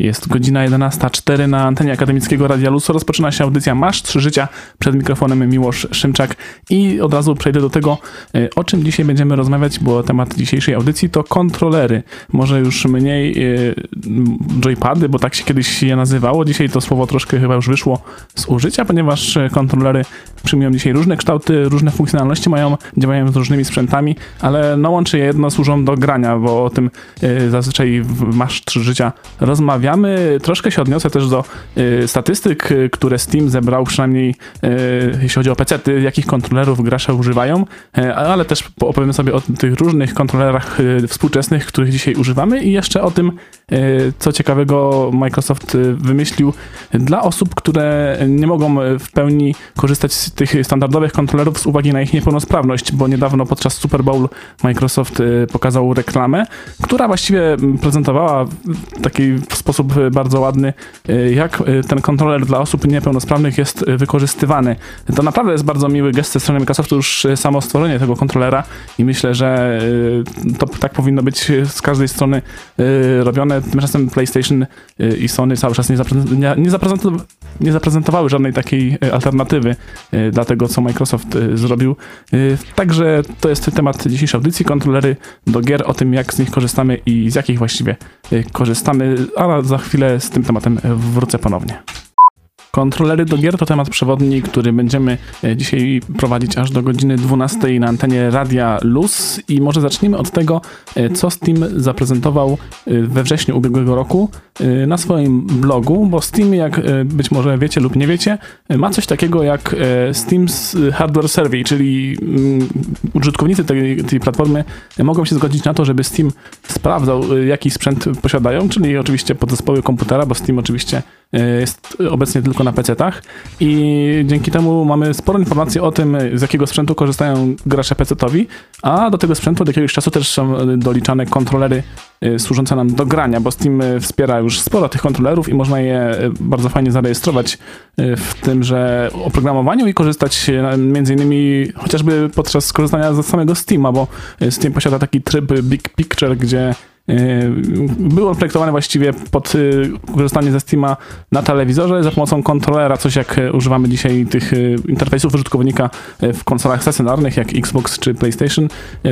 Jest godzina 11.04 na antenie Akademickiego Radia Luz. Rozpoczyna się audycja Masz Trzy Życia. Przed mikrofonem Miłosz Szymczak. I od razu przejdę do tego, e, o czym dzisiaj będziemy rozmawiać, bo temat dzisiejszej audycji to kontrolery. Może już mniej e, joypady, bo tak się kiedyś je nazywało. Dzisiaj to słowo troszkę chyba już wyszło z użycia, ponieważ e, kontrolery przyjmują dzisiaj różne kształty, różne funkcjonalności mają, działają z różnymi sprzętami, ale no łączy je jedno, służą do grania, bo o tym zazwyczaj w Masz Trzy Życia rozmawiamy rozmawiamy. Troszkę się odniosę też do y, statystyk, y, które Steam zebrał, przynajmniej y, jeśli chodzi o PC, jakich kontrolerów gracze używają, y, ale też opowiemy sobie o tych różnych kontrolerach y, współczesnych, których dzisiaj używamy i jeszcze o tym, co ciekawego Microsoft wymyślił dla osób, które nie mogą w pełni korzystać z tych standardowych kontrolerów z uwagi na ich niepełnosprawność, bo niedawno podczas Super Bowl Microsoft pokazał reklamę, która właściwie prezentowała w taki sposób e, bardzo ładny, e, jak e, ten kontroler dla osób niepełnosprawnych jest wykorzystywany. To naprawdę jest bardzo miły gest ze strony Microsoftu, już samo stworzenie tego kontrolera i myślę, że to tak powinno być z każdej strony robione. Tymczasem PlayStation i Sony cały czas nie, zaprezentowały, nie, zaprezentowały, nie zaprezentowały żadnej takiej alternatywy dla tego, co Microsoft zrobił. Także to jest temat dzisiejszej audycji, kontrolery do gier, o tym, jak z nich korzystamy i z jakich właściwie korzystamy, a za chwilę z tym tematem wrócę ponownie. Kontrolery do gier to temat przewodni, który będziemy e, dzisiaj prowadzić aż do godziny 12 na antenie Radia Luz. I może zacznijmy od tego, e, co Steam zaprezentował e, we wrześniu ubiegłego roku na swoim blogu, bo Steam, jak być może wiecie lub nie wiecie, ma coś takiego jak Steam's Hardware Survey, czyli mm, użytkownicy tej, tej platformy mogą się zgodzić na to, żeby Steam sprawdzał, jaki sprzęt posiadają, czyli oczywiście podzespoły komputera, bo Steam oczywiście jest obecnie tylko na PC-tach i dzięki temu mamy sporo informacji o tym, z jakiego sprzętu korzystają gracze PC-towi, a do tego sprzętu od jakiegoś czasu też są doliczane kontrolery y, służące nam do grania, bo Steam y, wspiera już sporo tych kontrolerów i można je bardzo fajnie zarejestrować w tymże oprogramowaniu i korzystać między innymi chociażby podczas korzystania ze samego Steama, bo Steam posiada taki tryb Big Picture, gdzie był on projektowany właściwie pod yy, korzystanie ze Steama na telewizorze za pomocą kontrolera, coś jak yy, używamy dzisiaj tych interfejsów użytkownika w konsolach stacjonarnych jak Xbox czy PlayStation.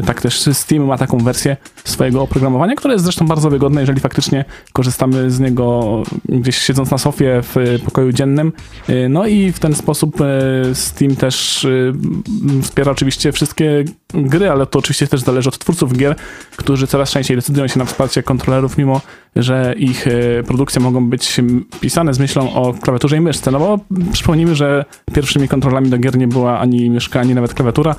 Tak też Steam ma taką wersję swojego oprogramowania, które jest zresztą bardzo wygodne, jeżeli faktycznie korzystamy z niego gdzieś siedząc na sofie w pokoju dziennym. No i w ten sposób Steam też wspiera oczywiście wszystkie gry, ale to oczywiście też zależy od twórców gier, którzy coraz częściej decydują się na wsparcie kontrolerów, mimo że ich e, produkcje mogą być pisane z myślą o klawiaturze i myszce. No bo przypomnijmy, że pierwszymi kontrolami do gier nie była ani myszka, ani nawet klawiatura,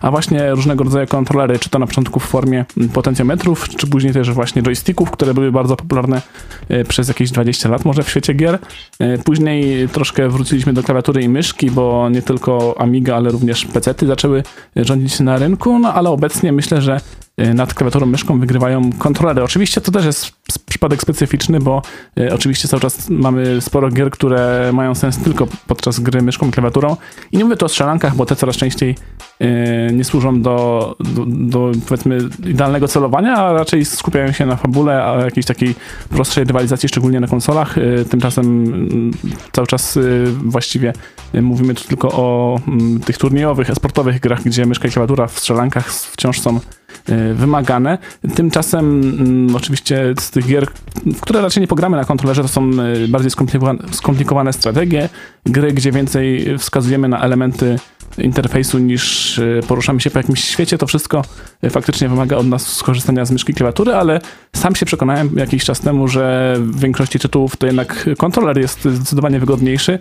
a właśnie różnego rodzaju kontrolery, czy to na początku w formie potencjometrów, czy później też właśnie joysticków, które były bardzo popularne e, przez jakieś 20 lat może w świecie gier. E, później troszkę wróciliśmy do klawiatury i myszki, bo nie tylko Amiga, ale również PC-ty zaczęły rządzić na rynku, no ale obecnie myślę, że nad klawiaturą myszką wygrywają kontrolery. Oczywiście to też jest przypadek specyficzny, bo y, oczywiście cały czas mamy sporo gier, które mają sens tylko podczas gry myszką i klawiaturą. I nie mówię tu o strzelankach, bo te coraz częściej y, nie służą do, do, do, powiedzmy idealnego celowania, a raczej skupiają się na fabule, a jakiejś takiej prostszej rywalizacji, szczególnie na konsolach. Tymczasem mm, cały czas właściwie mówimy tu tylko o mm, tych turniejowych, esportowych grach, gdzie myszka i klawiatura w strzelankach wciąż są wymagane. Tymczasem mm, oczywiście z tych gier, w które raczej nie pogramy na kontrolerze, to są e, bardziej skomplikowane, skomplikowane strategie, gry, gdzie więcej wskazujemy na elementy interfejsu niż e, poruszamy się po jakimś świecie. To wszystko faktycznie wymaga od nas skorzystania z myszki klawiatury, ale sam się przekonałem jakiś czas temu, że w większości tytułów to jednak kontroler jest zdecydowanie wygodniejszy.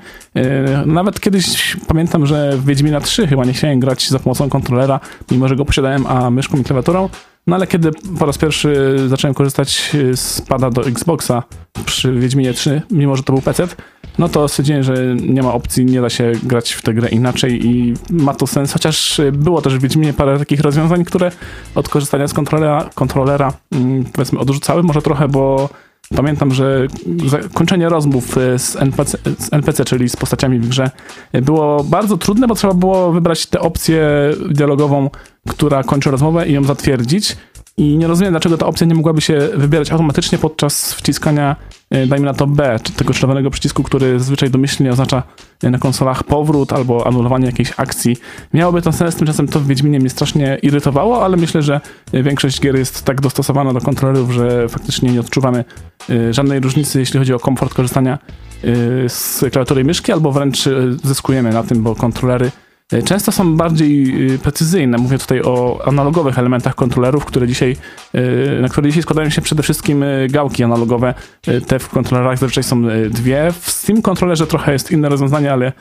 Nawet kiedyś pamiętam, że w Wiedźmina 3 chyba nie chciałem grać za pomocą kontrolera, mimo że go posiadałem, a myszką i klawiaturą klawiaturą. No ale kiedy po raz pierwszy zacząłem korzystać z pada do Xboxa przy Wiedźminie 3, mimo że to był PC, no to stwierdziłem, że nie ma opcji, nie da się grać w tę grę inaczej i ma to sens, chociaż było też w Wiedźminie parę takich rozwiązań, które od korzystania z kontrolera, kontrolera mm, powiedzmy odrzucały może trochę, bo Pamiętam, że zakończenie rozmów e, z NPC, z NPC, czyli z postaciami w grze, było bardzo trudne, bo trzeba było wybrać tę opcję dialogową, która kończy rozmowę i ją zatwierdzić. I nie rozumiem, dlaczego ta opcja nie mogłaby się wybierać automatycznie podczas wciskania, e, dajmy na to B, czy tego czerwonego przycisku, który zazwyczaj domyślnie oznacza e, na konsolach powrót albo anulowanie jakiejś akcji. Miałoby to sens, tymczasem to w Wiedźminie mnie strasznie irytowało, ale myślę, że większość gier jest tak dostosowana do kontrolerów, że faktycznie nie odczuwamy żadnej różnicy, jeśli chodzi o komfort korzystania z klawiatury myszki, albo wręcz zyskujemy na tym, bo kontrolery E, często są bardziej e, precyzyjne. Mówię tutaj o analogowych elementach kontrolerów, które dzisiaj, e, na które dzisiaj składają się przede wszystkim gałki analogowe. Te w kontrolerach zazwyczaj są dwie. W Steam kontrolerze trochę jest inne rozwiązanie, ale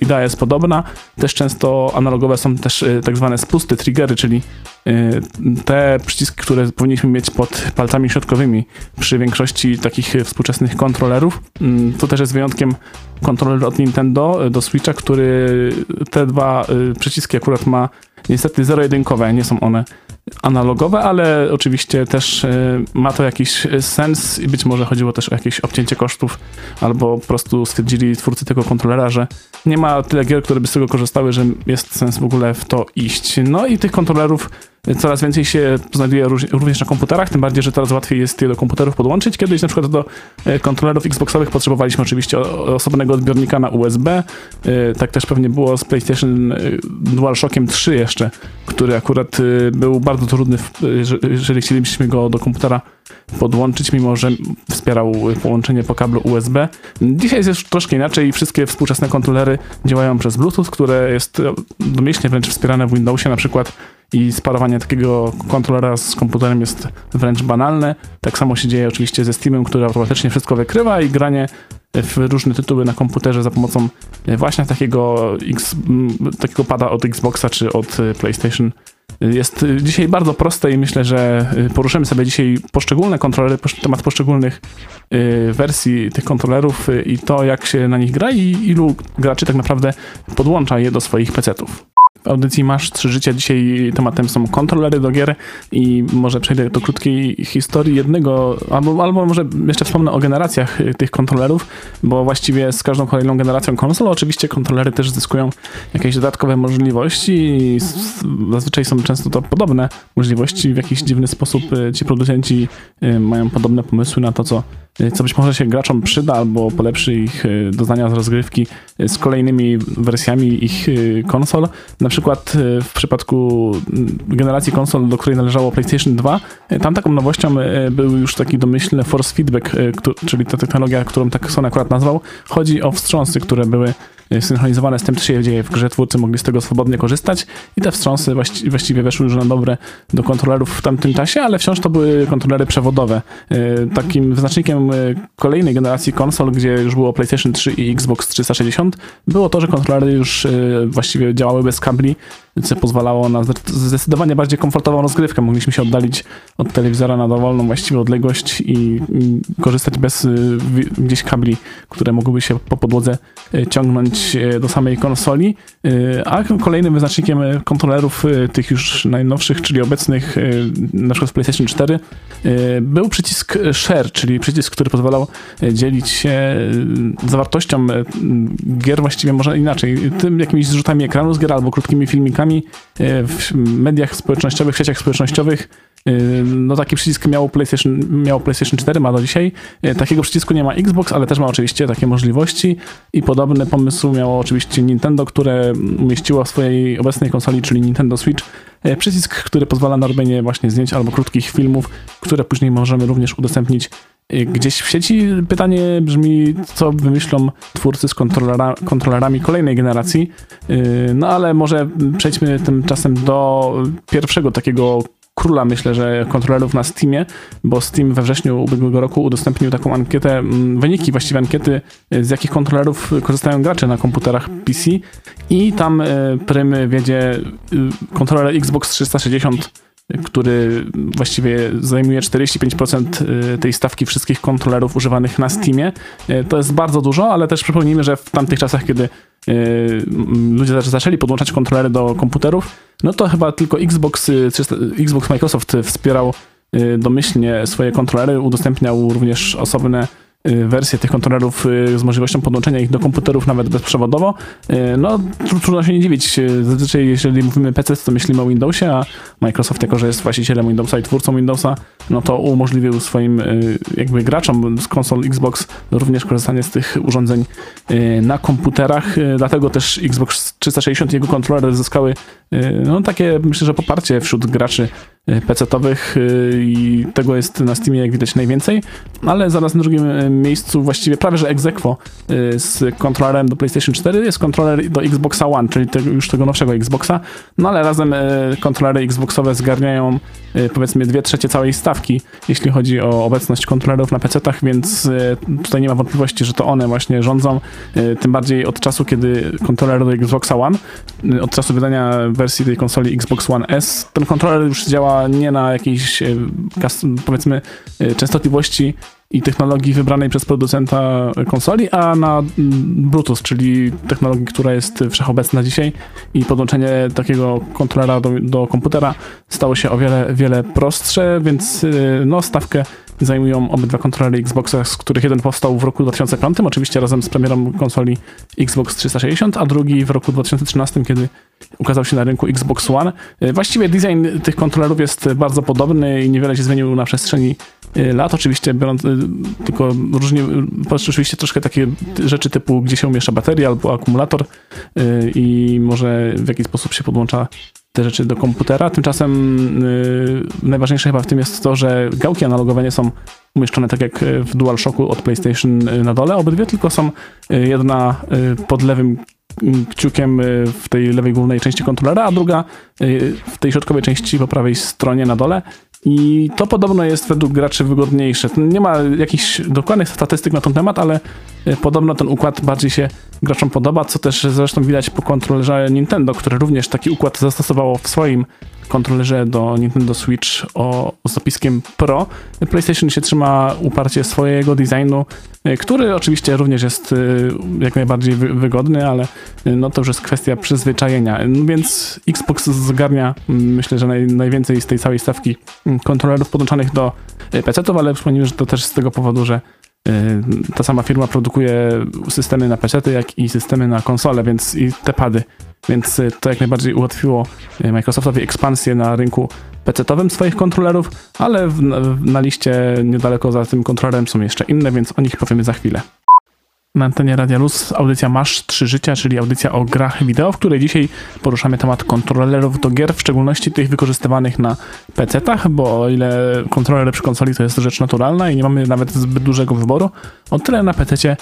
idea jest podobna. Też często analogowe są też tak zwane spusty, triggery, czyli te przyciski, które powinniśmy mieć pod palcami środkowymi przy większości takich współczesnych kontrolerów. Mm, to też jest wyjątkiem kontroler od Nintendo do Switcha, który te dwa y, przyciski akurat ma niestety zero-jedynkowe, nie są one analogowe, ale oczywiście też y, ma to jakiś sens i być może chodziło też o jakieś obcięcie kosztów, albo po prostu stwierdzili twórcy tego kontrolera, że nie ma tyle gier, które by z tego korzystały, że jest sens w ogóle w to iść. No i tych kontrolerów coraz więcej się znajduje również na komputerach, tym bardziej, że teraz łatwiej jest je do komputerów podłączyć. Kiedyś na przykład do e, kontrolerów Xboxowych potrzebowaliśmy oczywiście osobnego odbiornika na USB. E, tak też pewnie było z PlayStation e, DualShockiem 3 jeszcze, który akurat był bardzo trudny, jeżeli chcielibyśmy go do komputera podłączyć, mimo że wspierał połączenie po kablu USB. Dzisiaj jest już troszkę inaczej. Wszystkie współczesne kontrolery działają przez Bluetooth, które jest domyślnie wręcz wspierane w Windowsie na przykład i sparowanie takiego kontrolera z komputerem jest wręcz banalne. Tak samo się dzieje oczywiście ze Steamem, który automatycznie wszystko wykrywa i granie w różne tytuły na komputerze za pomocą właśnie takiego, X, takiego pada od Xboxa czy od PlayStation jest dzisiaj bardzo proste i myślę, że poruszymy sobie dzisiaj poszczególne kontrolery, temat poszczególnych y, wersji tych kontrolerów i to, jak się na nich gra i ilu graczy tak naprawdę podłącza je do swoich PC-ów. W audycji Masz Trzy Życia dzisiaj tematem są kontrolery do gier i może przejdę do krótkiej historii jednego, albo, albo może jeszcze wspomnę o generacjach tych kontrolerów, bo właściwie z każdą kolejną generacją konsol oczywiście kontrolery też zyskują jakieś dodatkowe możliwości zazwyczaj są często to podobne możliwości. W jakiś dziwny sposób e, ci producenci e, mają podobne pomysły na to, co Y, co być może się graczom przyda albo polepszy ich y, doznania z rozgrywki y, z kolejnymi wersjami ich konsol. Na przykład w przypadku mm, generacji konsol, do której należało PlayStation 2, tam taką nowością był już taki domyślny force feedback, czyli ta technologia, którą tak Sony akurat nazwał. Chodzi o wstrząsy, które były synchronizowane z tym, co się dzieje w grze. Twórcy mogli z tego swobodnie korzystać i te wstrząsy właściwie weszły już na dobre do kontrolerów w tamtym czasie, ale wciąż to były kontrolery przewodowe. E, takim wyznacznikiem e, kolejnej generacji konsol, gdzie już było PlayStation 3 i Xbox 360, było to, że kontrolery już e, właściwie działały bez kabli, company. Co pozwalało na zdecydowanie bardziej komfortową rozgrywkę. Mogliśmy się oddalić od telewizora na dowolną właściwie odległość i korzystać bez gdzieś kabli, które mogłyby się po podłodze ciągnąć E, do samej konsoli, a kolejnym wyznacznikiem kontrolerów tych już najnowszych, czyli obecnych na przykład w PlayStation 4 był przycisk Share, czyli przycisk, który pozwalał dzielić się zawartością gier właściwie może inaczej, tym jakimiś zrzutami ekranu z gier albo krótkimi filmikami w mediach społecznościowych, w sieciach społecznościowych Y, no taki przycisk miał PlayStation, miał PlayStation 4, ma do dzisiaj. Y, takiego przycisku nie ma Xbox, ale też ma oczywiście takie możliwości i podobny pomysł miało oczywiście Nintendo, które umieściło w swojej obecnej konsoli, czyli Nintendo Switch, przycisk, który pozwala na robienie właśnie zdjęć albo krótkich filmów, które później możemy również udostępnić gdzieś w sieci. Pytanie brzmi, co wymyślą twórcy z kontrolera, kontrolerami kolejnej generacji. No ale może przejdźmy tymczasem do pierwszego takiego króla, myślę, że kontrolerów na Steamie, bo Steam we wrześniu ubiegłego roku udostępnił taką ankietę, mm, wyniki właściwie ankiety, y, z jakich kontrolerów korzystają gracze na komputerach PC i tam y, prym wiedzie y, kontroler Xbox 360 który właściwie zajmuje 45% tej stawki wszystkich kontrolerów używanych na Steamie. To jest bardzo dużo, ale też przypomnijmy, że w tamtych czasach, kiedy ludzie zaczęli podłączać kontrolery do komputerów, no to chyba tylko Xbox, Xbox Microsoft wspierał domyślnie swoje kontrolery, udostępniał również osobne wersje tych kontrolerów z możliwością podłączenia ich do komputerów nawet bezprzewodowo. No, trudno się nie dziwić. Zazwyczaj, jeżeli mówimy PC, to myślimy o Windowsie, a Microsoft, jako że jest właścicielem Windowsa i twórcą Windowsa, no to umożliwił swoim jakby graczom z konsol Xbox również korzystanie z tych urządzeń na komputerach. Dlatego też Xbox 360 i jego kontrolery zyskały no, takie, myślę, że poparcie wśród graczy Y, PC-owych y, i tego jest na Steamie jak widać najwięcej, ale zaraz na drugim y, miejscu właściwie prawie że egzekwo z kontrolerem do PlayStation 4 jest kontroler do Xboxa One, czyli tego, już tego nowszego Xboxa, no ale razem kontrolery Xboxowe zgarniają powiedzmy dwie trzecie całej stawki, jeśli chodzi o obecność kontrolerów na PC-tach, więc tutaj nie ma wątpliwości, że to one właśnie rządzą, tym bardziej od czasu, kiedy kontroler do Xboxa One, od czasu wydania wersji tej konsoli Xbox One S, ten kontroler już działa nie na jakiejś e, powiedzmy e, częstotliwości i technologii wybranej przez producenta konsoli, a na mm, Bluetooth, czyli technologii, która jest wszechobecna dzisiaj i podłączenie takiego kontrolera do, do komputera stało się o wiele, wiele prostsze, więc e, no, stawkę zajmują obydwa kontrolery Xboxa, z których jeden powstał w roku 2005, oczywiście razem z premierą konsoli Xbox 360, a drugi w roku 2013, kiedy ukazał się na rynku Xbox One. E, właściwie design tych kontrolerów jest bardzo podobny i niewiele się zmienił na przestrzeni e, lat. Oczywiście biorąc e, tylko różnie, oczywiście troszkę takie rzeczy typu, gdzie się umieszcza bateria albo akumulator i może w jaki sposób się podłącza te rzeczy do komputera. Tymczasem yy, najważniejsze chyba w tym jest to, że gałki analogowe nie są umieszczone tak jak w DualShocku od PlayStation na dole. Obydwie tylko są jedna pod lewym kciukiem w tej lewej głównej części kontrolera, a druga w tej środkowej części po prawej stronie na dole. I to podobno jest według graczy wygodniejsze. Nie ma jakichś dokładnych statystyk na ten temat, ale e, podobno ten układ bardziej się graczom podoba, co też zresztą widać po kontrolerze Nintendo, które również taki układ zastosowało w swoim kontrolerze do Nintendo Switch o, zapiskiem Pro. PlayStation się trzyma uparcie swojego designu, e, który oczywiście również jest e, jak najbardziej wygodny, ale no to już jest kwestia przyzwyczajenia. No więc Xbox zgarnia myślę, że naj, najwięcej z tej całej stawki kontrolerów podłączanych do PC-ów, ale przypomnijmy, że to też z tego powodu, że ta sama firma produkuje systemy na PC, jak i systemy na konsole, więc i te pady. Więc y, to jak najbardziej ułatwiło y, Microsoftowi ekspansję na rynku PC-owym swoich kontrolerów, ale w, na liście niedaleko za tym kontrolerem są jeszcze inne, więc o nich powiemy za chwilę na antenie Radia Luz audycja Masz 3 Życia, czyli audycja o grach wideo, w której dzisiaj poruszamy temat kontrolerów do gier, w szczególności tych wykorzystywanych na PC-tach, bo o ile kontrolery przy konsoli to jest rzecz naturalna i nie mamy nawet zbyt dużego wyboru, o tyle na yy,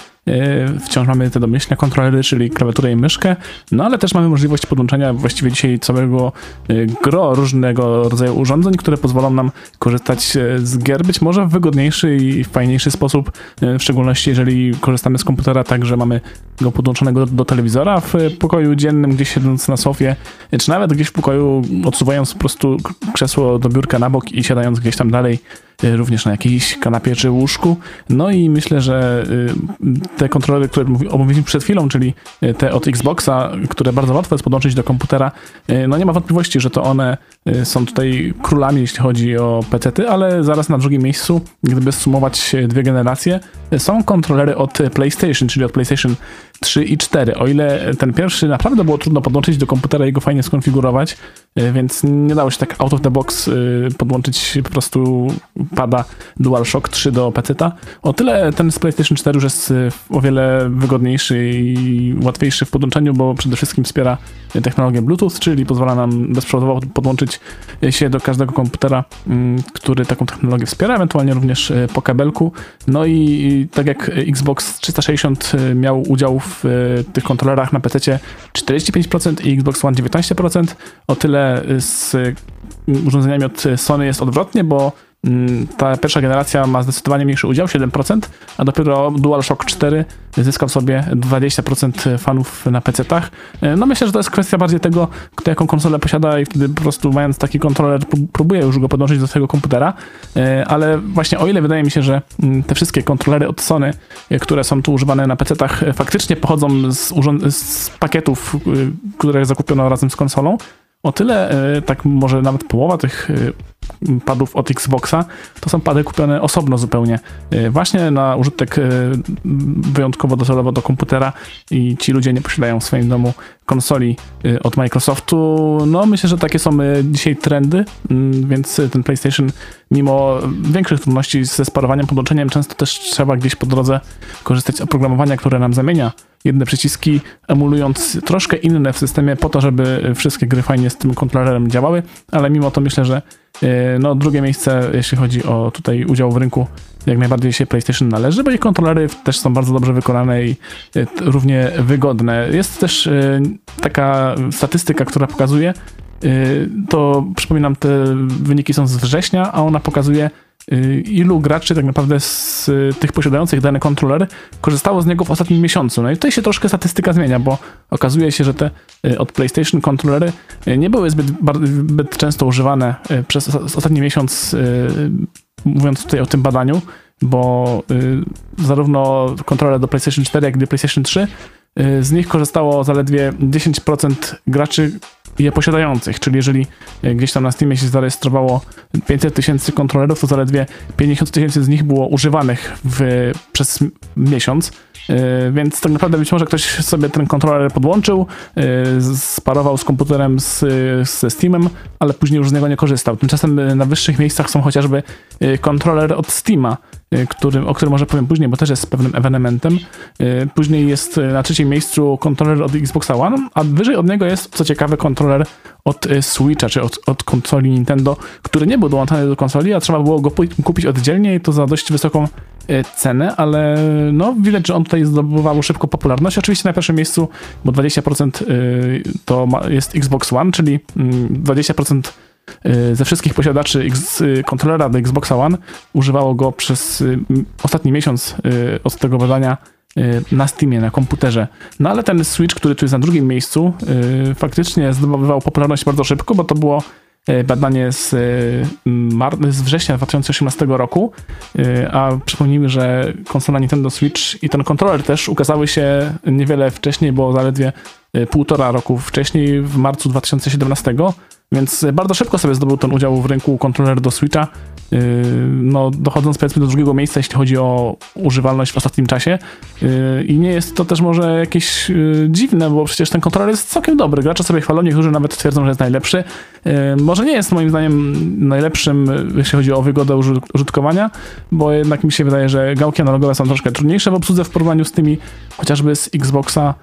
wciąż mamy te domyślne kontrolery, czyli klawiaturę i myszkę, no ale też mamy możliwość podłączenia właściwie dzisiaj całego yy, gro różnego rodzaju urządzeń, które pozwolą nam korzystać yy, z gier być może w wygodniejszy i fajniejszy sposób, w szczególności jeżeli korzystamy z komputera tak, że mamy go podłączonego do, do, telewizora w pokoju dziennym, gdzieś siedząc na sofie, czy nawet gdzieś w pokoju odsuwając po prostu krzesło do biurka na bok i siadając gdzieś tam dalej również na jakiejś kanapie czy łóżku. No i myślę, że y, te kontrolery, które omówiliśmy przed chwilą, czyli y, te od Xboxa, które bardzo łatwo jest podłączyć do komputera, no nie ma wątpliwości, że to one są tutaj królami, jeśli chodzi o PC-ty, ale zaraz na drugim miejscu, gdyby sumować dwie generacje, są kontrolery od PlayStation, czyli od PlayStation 3 i 4. O ile ten pierwszy naprawdę było trudno podłączyć do komputera i go fajnie skonfigurować, więc nie dało się tak out of the box podłączyć po prostu pada DualShock 3 do PC-ta. O tyle ten z PlayStation 4 już jest y, o wiele wygodniejszy i łatwiejszy w podłączeniu, bo przede wszystkim wspiera technologię Bluetooth, czyli pozwala nam bezprzewodowo podłączyć się do każdego komputera, mm, który taką technologię wspiera, ewentualnie również po kabelku. No i tak jak Xbox 360 y, miał udział w tych kontrolerach na PC 45% i Xbox One 19%, o tyle z urządzeniami od Sony jest odwrotnie, bo ta pierwsza generacja ma zdecydowanie mniejszy udział, 7%, a dopiero DualShock 4 zyskał sobie 20% fanów na PC-tach. E, no myślę, że to jest kwestia bardziej tego, kto jaką konsolę posiada i wtedy po prostu mając taki kontroler próbuje już go podłączyć do swojego komputera, e, ale właśnie o ile wydaje mi się, że te wszystkie kontrolery od Sony, e, które są tu używane na PC-tach faktycznie pochodzą z, z pakietów, które zakupiono razem z konsolą, o tyle, tak może nawet połowa tych padów od Xboxa, to są pady kupione osobno zupełnie. Właśnie na użytek wyjątkowo docelowo do komputera i ci ludzie nie posiadają w swoim domu konsoli od Microsoftu. No myślę, że takie są dzisiaj trendy, mm, więc ten PlayStation mimo większych trudności ze sparowaniem, podłączeniem, często też trzeba gdzieś po drodze korzystać z oprogramowania, które nam zamienia jedne przyciski, emulując troszkę inne w systemie po to, żeby wszystkie gry fajnie z tym kontrolerem działały, ale mimo to myślę, że e, no, drugie miejsce, jeśli chodzi o tutaj udział w rynku, jak najbardziej się PlayStation należy, bo ich kontrolery też są bardzo dobrze wykonane i e, równie wygodne. Jest też e, taka statystyka, która pokazuje, to przypominam, te wyniki są z września, a ona pokazuje, ilu graczy tak naprawdę z tych posiadających dany kontroler korzystało z niego w ostatnim miesiącu. No i tutaj się troszkę statystyka zmienia, bo okazuje się, że te y, od PlayStation kontrolery y, nie były zbyt, zbyt często używane przez ostatni miesiąc, mówiąc tutaj o tym badaniu, bo zarówno kontroler do PlayStation 4, jak i do PlayStation 3 z nich korzystało zaledwie 10% graczy je posiadających, czyli jeżeli e, gdzieś tam na Steamie się zarejestrowało 500 tysięcy kontrolerów, to zaledwie 50 tysięcy z nich było używanych w, przez miesiąc, więc tak naprawdę być może ktoś sobie ten kontroler podłączył, e, sparował z komputerem z, ze Steamem, ale później już z niego nie korzystał. Tymczasem na wyższych miejscach są chociażby kontroler od Steama, który, o którym może powiem później, bo też jest pewnym ewenementem. Później jest na trzecim miejscu kontroler od Xboxa One, a wyżej od niego jest, co ciekawe, kontroler od Switcha, czy od, od konsoli Nintendo, który nie był dołączany do konsoli, a trzeba było go kupić oddzielnie i to za dość wysoką cenę, ale no widać, że on tutaj zdobywał szybko popularność. Oczywiście na pierwszym miejscu, bo 20% y, to jest Xbox One, czyli 20% mm, ze wszystkich posiadaczy X, kontrolera do Xboxa One używało go przez ostatni miesiąc od tego badania Y, na Steamie, na komputerze. No ale ten Switch, który tu jest na drugim miejscu, faktycznie zdobywał popularność bardzo szybko, bo to było y, badanie z, y, z września 2018 roku, a przypomnijmy, że konsola Nintendo Switch i ten kontroler też ukazały się niewiele wcześniej, bo zaledwie półtora roku wcześniej, w marcu 2017, więc bardzo szybko sobie zdobył ten udział w rynku kontroler do Switcha, no, dochodząc powiedzmy do drugiego miejsca, jeśli chodzi o używalność w ostatnim czasie. Yy, I nie jest to też może jakieś yy, dziwne, bo przecież ten kontroler jest całkiem dobry. Gracze sobie chwalą, niektórzy nawet twierdzą, że jest najlepszy. Może nie jest moim zdaniem najlepszym, jeśli chodzi o wygodę użytkowania, bo jednak mi się wydaje, że gałki analogowe są troszkę trudniejsze w obsłudze w porównaniu z tymi chociażby z Xboxa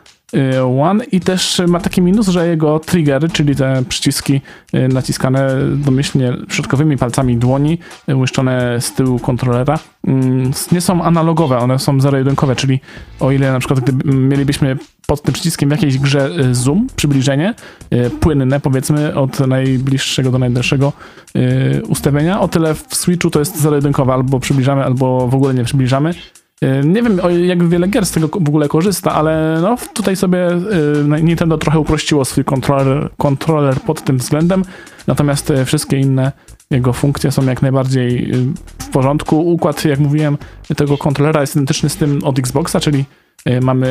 One i też ma taki minus, że jego triggery, czyli te przyciski y, naciskane domyślnie środkowymi palcami dłoni, y, umieszczone z tyłu kontrolera, mm, nie są analogowe, one są zero-jedynkowe, czyli o ile na przykład gdyby mielibyśmy pod tym przyciskiem w jakiejś grze zoom, przybliżenie, płynne powiedzmy od najbliższego do najdalszego ustawienia, o tyle w Switchu to jest zero-jedynkowe, albo przybliżamy, albo w ogóle nie przybliżamy. Y, nie wiem, jak wiele gier z tego w ogóle korzysta, ale no, tutaj sobie y, Nintendo trochę uprościło swój kontroler, kontroler pod tym względem, natomiast y, wszystkie inne jego funkcje są jak najbardziej w porządku. Układ, jak mówiłem, tego kontrolera jest identyczny z tym od Xboxa, czyli mamy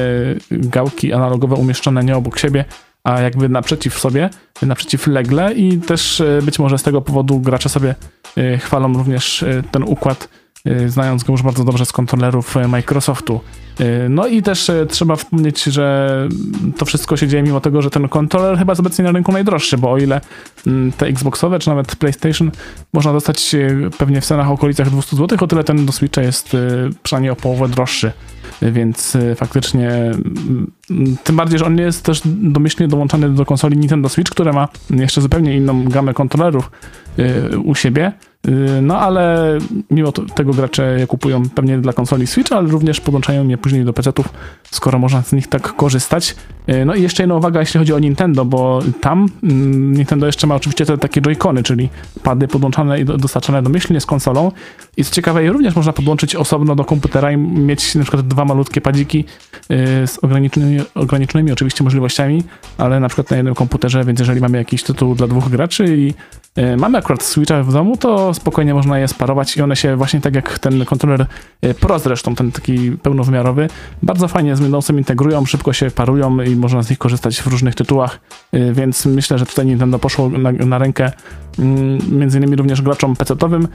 gałki analogowe umieszczone nie obok siebie, a jakby naprzeciw sobie, naprzeciwlegle i też być może z tego powodu gracze sobie chwalą również ten układ znając go już bardzo dobrze z kontrolerów y, Microsoftu. Y, no i też trzeba wspomnieć, że to wszystko się dzieje mimo tego, że ten kontroler chyba jest obecnie na rynku najdroższy, bo o ile mm, te Xboxowe czy nawet PlayStation można dostać pewnie w cenach okolicach 200 zł, o tyle ten do Switcha jest przynajmniej o połowę droższy. Więc faktycznie, mm, tym bardziej, że on nie jest też domyślnie dołączony do konsoli Nintendo Switch, która ma jeszcze zupełnie inną gamę kontrolerów u siebie no ale mimo tego gracze je kupują pewnie dla konsoli Switch, ale również podłączają je później do PC-ów, skoro można z nich tak korzystać. Y, no i jeszcze jedna uwaga, jeśli chodzi o Nintendo, bo tam mm, Nintendo jeszcze ma oczywiście te takie joycony, czyli pady podłączane i dostarczane domyślnie z konsolą. I co ciekawe, je również można podłączyć osobno do komputera i mieć na przykład dwa malutkie padziki y, z ograniczonymi, ograniczonymi oczywiście możliwościami, ale na przykład na jednym komputerze, więc jeżeli mamy jakiś tytuł dla dwóch graczy i mamy akurat Switcha w domu, to spokojnie można je sparować i one się właśnie tak jak ten kontroler e, Pro zresztą, ten taki pełnowymiarowy, bardzo fajnie z Windowsem integrują, szybko się parują i można z nich korzystać w różnych tytułach, e, więc myślę, że tutaj Nintendo poszło na, na rękę mm, między innymi również graczom PC-owym,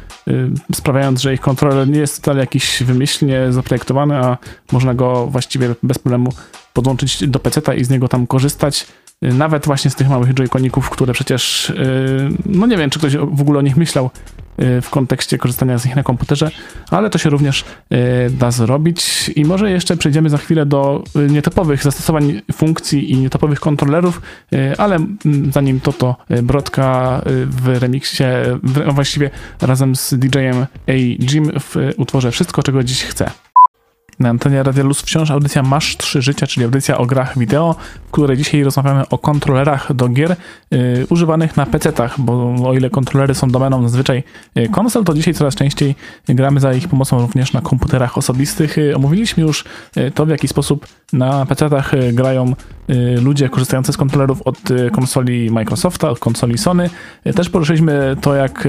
sprawiając, że ich kontroler nie jest wcale jakiś wymyślnie zaprojektowany, a można go właściwie bez problemu podłączyć do PC-a i z niego tam korzystać. Nawet właśnie z tych małych joyconików, które przecież, y, no nie wiem, czy ktoś w ogóle o nich myślał y, w kontekście korzystania z nich na komputerze, ale to się również y, da zrobić. I może jeszcze przejdziemy za chwilę do nietypowych zastosowań funkcji i nietypowych kontrolerów, ale mm, zanim to, to Brodka w remiksie, właściwie razem z DJ-em A. Jim w utworze Wszystko, czego dziś chcę. Na antenie Radia Luz wciąż audycja Masz 3 Życia, czyli audycja o grach wideo, w której dzisiaj rozmawiamy o kontrolerach do gier y, używanych na PC-tach, bo o ile kontrolery są domeną zazwyczaj y, konsol, to dzisiaj coraz częściej gramy za ich pomocą również na komputerach osobistych. Y, omówiliśmy już y, to, w jaki sposób na PC-tach grają ludzie korzystający z kontrolerów od konsoli Microsofta, od konsoli Sony. Też poruszyliśmy to, jak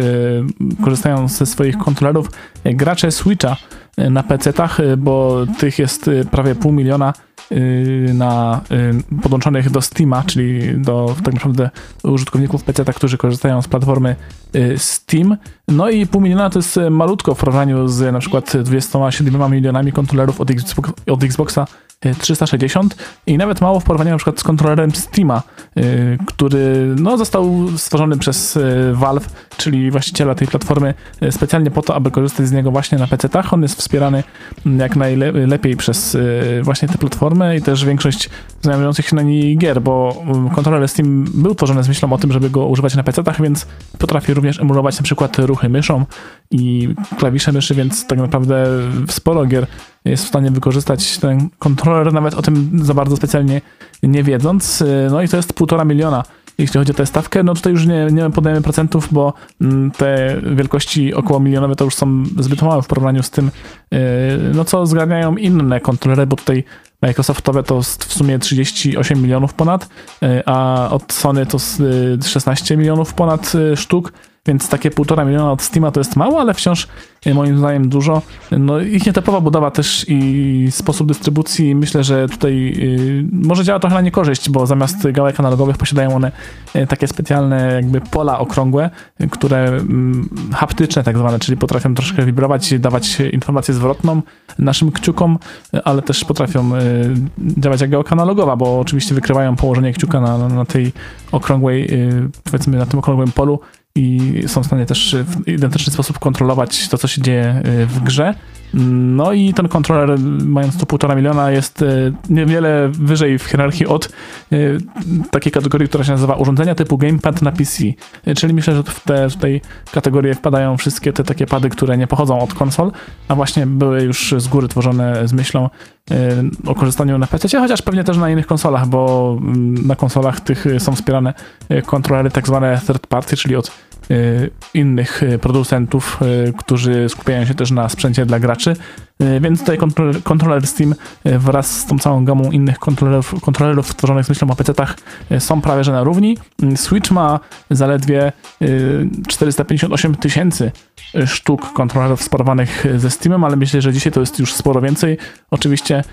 korzystają ze swoich kontrolerów gracze Switcha, na PC-tach, y, bo tych jest y, prawie pół miliona y, na, podłączonych do Steama, czyli do tak naprawdę użytkowników PC, którzy korzystają z platformy Steam. No i pół miliona to jest malutko w porównaniu z na przykład 27 milionami kontrolerów od, Xbox, od Xboxa 360 i nawet mało w porównaniu na przykład z kontrolerem Steama, y, który no, został stworzony przez y, Valve, czyli właściciela tej platformy y, specjalnie po to, aby korzystać z niego właśnie na PC-tach. On jest wspierany mm, jak najlepiej przez właśnie tę platformę i też większość znajdujących się na niej gier, bo mm, kontroler Steam był tworzony z myślą o tym, żeby go używać na PC-tach, więc potrafi również emulować na przykład ruchy myszą i klawisze myszy, więc tak naprawdę sporo gier jest w stanie wykorzystać ten kontroler, nawet o tym za bardzo specjalnie nie wiedząc. No i to jest półtora miliona jeśli chodzi o tę stawkę. No tutaj już nie, nie podajemy procentów, bo mm, te wielkości około milionowe to już są zbyt małe w porównaniu z tym, yy, no co zgarniają inne kontrolery, bo tutaj Microsoftowe to w sumie 38 milionów ponad, yy, a od Sony to 16 milionów ponad sztuk więc takie półtora miliona od Steama to jest mało, ale wciąż e, moim zdaniem dużo. No ich nietypowa budowa też i sposób dystrybucji myślę, że tutaj y, może działa trochę na niekorzyść, bo zamiast gałek analogowych posiadają one y, takie specjalne jakby pola okrągłe, y, które mm, haptyczne tak zwane, czyli potrafią troszkę wibrować, dawać informację zwrotną naszym kciukom, ale też potrafią działać jak gałka analogowa, bo oczywiście wykrywają położenie kciuka na, na tej okrągłej, powiedzmy na tym okrągłym polu i są w stanie też w identyczny sposób kontrolować to, co się dzieje y, w grze. No i ten kontroler, mając tu półtora miliona, jest y, niewiele wyżej w hierarchii od y, takiej kategorii, która się nazywa urządzenia typu gamepad na PC. Czyli myślę, że w te tutaj kategorie wpadają wszystkie te takie pady, które nie pochodzą od konsol, a właśnie były już z góry tworzone z myślą o korzystaniu na PC, chociaż pewnie też na innych konsolach, bo mm, na konsolach tych są wspierane kontrolery tak zwane third party, czyli od innych y, producentów, y, którzy skupiają się też na sprzęcie dla graczy. Więc tutaj kontroler, kontroler Steam wraz z tą całą gamą innych kontrolerów, kontrolerów tworzonych z myślą o PC-tach są prawie że na równi. Switch ma zaledwie 458 tysięcy sztuk kontrolerów sparowanych ze Steamem, ale myślę, że dzisiaj to jest już sporo więcej. Oczywiście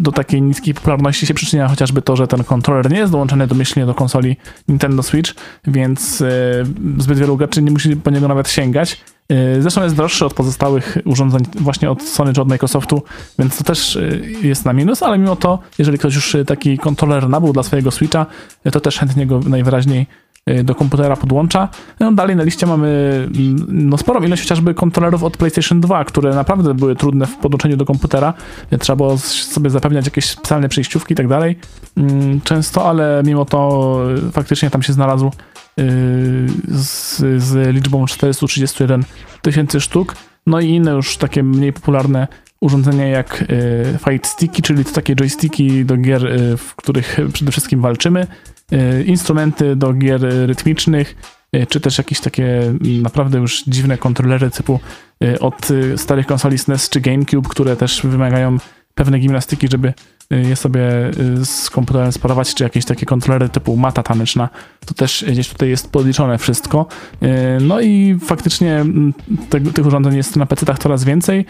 do takiej niskiej popularności się przyczynia chociażby to, że ten kontroler nie jest dołączony domyślnie do konsoli Nintendo Switch, więc zbyt wielu graczy nie musi po niego nawet sięgać. Y, zresztą jest droższy od pozostałych urządzeń właśnie od Sony czy od Microsoftu, więc to też y, jest na minus, ale mimo to, jeżeli ktoś już taki kontroler nabył dla swojego Switcha, to też chętnie go najwyraźniej do komputera podłącza. No, dalej na liście mamy mm, no, sporą ilość chociażby kontrolerów od PlayStation 2, które naprawdę były trudne w podłączeniu do komputera. Trzeba było sobie zapewniać jakieś specjalne przejściówki i tak dalej. Mm, często, ale mimo to faktycznie tam się znalazł z, z liczbą 431 tysięcy sztuk. No i inne już takie mniej popularne urządzenia jak y, Fight Sticky, czyli to takie joysticki do gier, y, w których przede wszystkim walczymy, y, instrumenty do gier rytmicznych, czy też jakieś takie naprawdę już dziwne kontrolery typu od starych konsoli SNES czy GameCube, które też wymagają pewnej gimnastyki, żeby je sobie z komputerem sparować, czy jakieś takie kontrolery typu mata taneczna, to też gdzieś tutaj jest podliczone wszystko. No i faktycznie tych, tych urządzeń jest na PC-tach coraz więcej.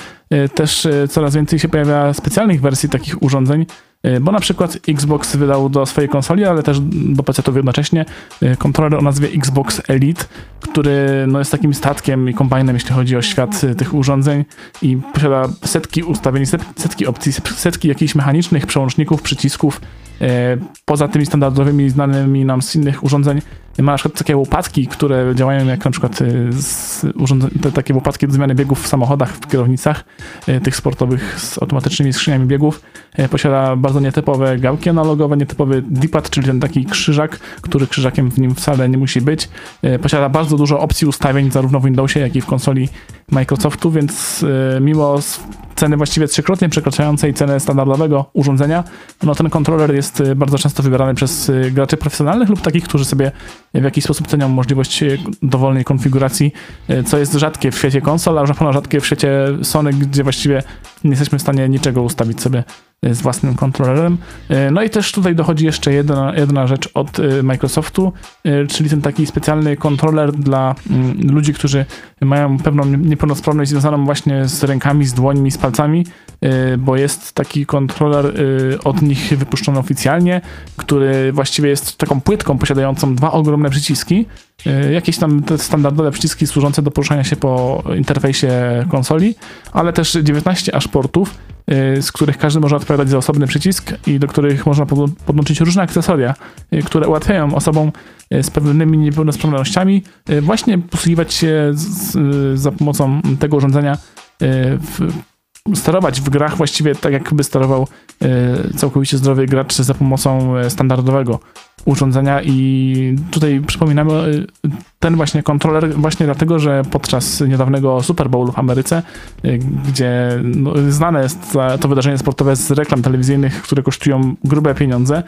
Też coraz więcej się pojawia specjalnych wersji takich urządzeń, Y, bo na przykład Xbox wydał do swojej konsoli, ale też do PC-ów jednocześnie y, kontroler o nazwie Xbox Elite, który no, jest takim statkiem i kombajnem, jeśli chodzi o świat y, tych urządzeń i posiada setki ustawień, setki opcji, setki jakichś mechanicznych przełączników, przycisków, poza tymi standardowymi, znanymi nam z innych urządzeń, ma na przykład takie łopatki, które działają jak na przykład te takie łopatki do zmiany biegów w samochodach, w kierownicach tych sportowych z automatycznymi skrzyniami biegów. Posiada bardzo nietypowe gałki analogowe, nietypowy D-pad, czyli ten taki krzyżak, który krzyżakiem w nim wcale nie musi być. Posiada bardzo dużo opcji ustawień zarówno w Windowsie, jak i w konsoli Microsoftu, więc mimo ceny właściwie trzykrotnie przekraczającej cenę standardowego urządzenia, no ten kontroler jest y, bardzo często wybierany przez y, graczy profesjonalnych lub takich, którzy sobie w jakiś sposób cenią możliwość y, dowolnej konfiguracji, co jest rzadkie w świecie konsol, a już na pewno rzadkie w świecie Sony, gdzie właściwie nie jesteśmy w stanie niczego ustawić sobie z własnym kontrolerem. No i też tutaj dochodzi jeszcze jedna, jedna rzecz od Microsoftu, czyli ten taki specjalny kontroler dla mm, ludzi, którzy mają pewną niepełnosprawność związaną właśnie z rękami, z dłońmi, z palcami, bo jest taki kontroler od nich wypuszczony oficjalnie, który właściwie jest taką płytką posiadającą dwa ogromne przyciski, jakieś tam standardowe przyciski służące do poruszania się po interfejsie konsoli, ale też 19 aż portów, z których każdy może odpowiadać za osobny przycisk i do których można podłączyć różne akcesoria, które ułatwiają osobom z pewnymi niepełnosprawnościami właśnie posługiwać się z, za pomocą tego urządzenia w sterować w grach właściwie tak, jakby sterował całkowicie zdrowy gracz za pomocą standardowego urządzenia. I tutaj przypominamy ten właśnie kontroler właśnie dlatego, że podczas niedawnego Super Bowlu w Ameryce, gdzie no, znane jest to wydarzenie sportowe z reklam telewizyjnych, które kosztują grube pieniądze,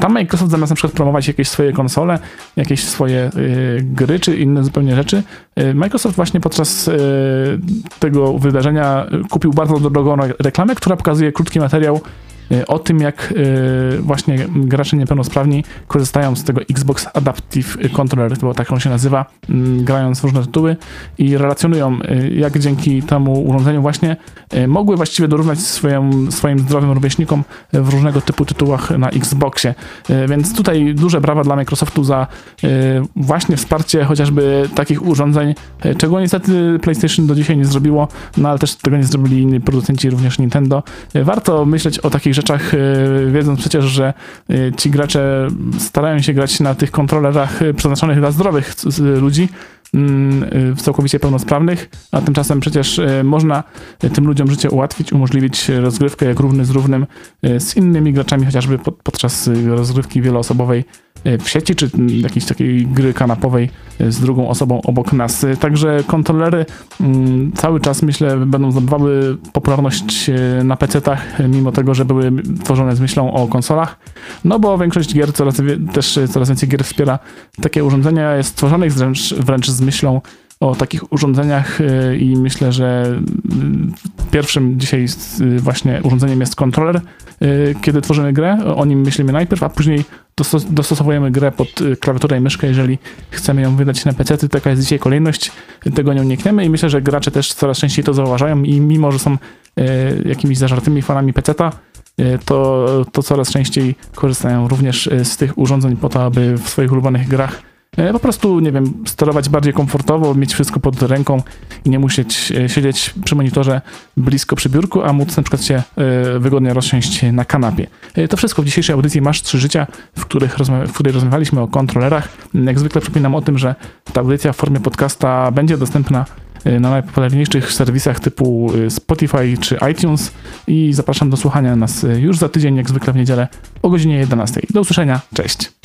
tam Microsoft zamiast na przykład promować jakieś swoje konsole, jakieś swoje gry czy inne zupełnie rzeczy, Microsoft właśnie podczas tego wydarzenia kupił bardzo drogą reklamę, która pokazuje krótki materiał Y, o tym, jak y, właśnie gracze niepełnosprawni korzystają z tego Xbox Adaptive Controller, bo tak on się nazywa, mm, grając w różne tytuły i relacjonują, y, jak dzięki temu urządzeniu właśnie mogły właściwie dorównać swoim, swoim zdrowym rówieśnikom w różnego typu tytułach na Xboxie. Więc tutaj duże brawa dla Microsoftu za właśnie wsparcie chociażby takich urządzeń, czego niestety PlayStation do dzisiaj nie zrobiło, no ale też tego nie zrobili inni producenci, również Nintendo. Warto myśleć o takich rzeczach, e, wiedząc przecież, że e, ci gracze starają się grać na tych kontrolerach e, przeznaczonych dla zdrowych ludzi, mm, całkowicie pełnosprawnych, a tymczasem przecież można tym ludziom życie ułatwić, umożliwić rozgrywkę jak równy z równym z innymi graczami, chociażby podczas rozgrywki wieloosobowej w sieci, czy jakiejś takiej gry kanapowej e, z drugą osobą obok nas. E, także kontrolery mm, cały czas, myślę, będą zdobywały popularność na PC-tach, mimo tego, że były tworzone z myślą o konsolach. No bo większość gier, coraz, też coraz więcej gier wspiera takie urządzenia, jest tworzonych wręcz, wręcz z myślą o takich urządzeniach i myślę, że pierwszym dzisiaj właśnie urządzeniem jest kontroler, kiedy tworzymy grę, o nim myślimy najpierw, a później dostosowujemy grę pod y, klawiaturę i myszkę, jeżeli chcemy ją wydać na PC. Taka jest dzisiaj kolejność, tego nie unikniemy i myślę, że gracze też coraz częściej to zauważają i mimo, że są y, jakimiś zażartymi fanami PC-ta, y, to, to coraz częściej korzystają również z tych urządzeń po to, aby w swoich ulubionych grach po prostu, nie wiem, sterować bardziej komfortowo, mieć wszystko pod ręką i nie musieć e, siedzieć przy monitorze blisko przy biurku, a móc na przykład się e, wygodnie rozsiąść na kanapie. To wszystko w dzisiejszej audycji Masz Trzy Życia, w, których w której rozmawialiśmy o kontrolerach. Jak zwykle przypominam o tym, że ta audycja w formie podcasta będzie dostępna na najpopularniejszych serwisach typu Spotify czy iTunes i zapraszam do słuchania nas już za tydzień, jak zwykle w niedzielę o godzinie 11. Do usłyszenia, cześć!